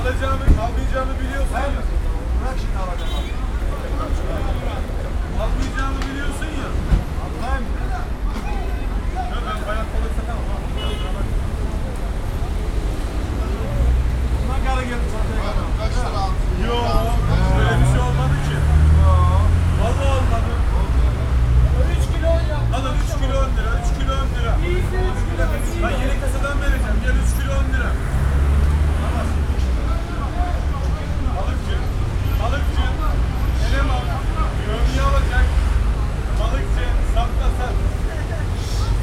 Alacağımı, almayacağımı biliyorsun ya. Bırak şimdi alacağım. Almayacağımı biliyorsun ya. Allah'ım. Ya ben bayağı balık satamam. ha. Bundan karı geldi kadar. Kaç lira aldın? Yo, böyle bir şey olmadı ki. Vallahi olmadı. 3 kilo ya. Alın 3 kilo 10 lira, 3 kilo 10 lira. İyisi 3 kilo. Ben yeni kasadan vereceğim. Gel 3 kilo 10 lira. Balıkçı, balıkçı. Ele mal. Gömleği alacak. Balıkçı, sakla sat.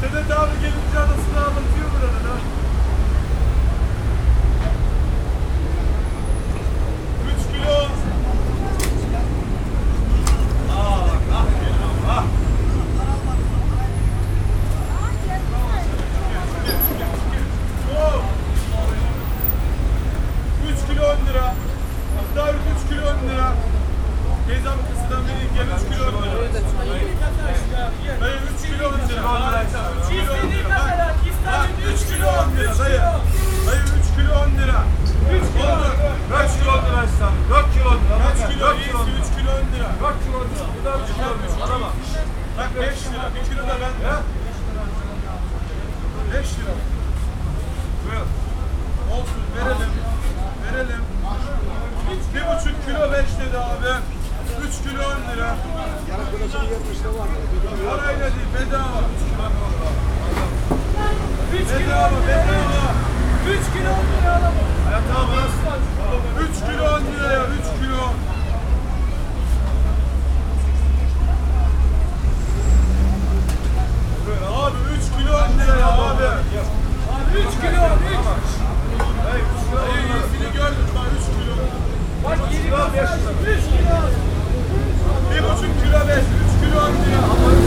Sedat abi gelince anasını anlatıyor buranın ha. 3 kilo. Aa bak ah geliyorum ah. Oh! 3 kilo 10 lira. İstavrit 3 kilo 10 lira. Teyzem kısıdan vereyim gel 3 kilo 10 lira. Dayı 3 kilo 10 lira. İstediğin kadar. İstediğin 3 kilo 10 lira. Dayı 3 kilo 10 lira. kilo 10 lira. Yarım kilosu 70 lira var. Parayla değil bedava. Bak Allah. 3 kilo 10 lira. 3 kilo 10 lira alalım. Ya tamam. 3 kilo 10 lira ya 3 kilo. Abi 3 kilo 10 lira ya abi. Abi 3 kilo 3. Hayır, 3 kilo. Hayır, gördüm ben 3 kilo. Bak 25 kilo. 3 kilo. Bir buçuk kilo bez, üç kilo önce.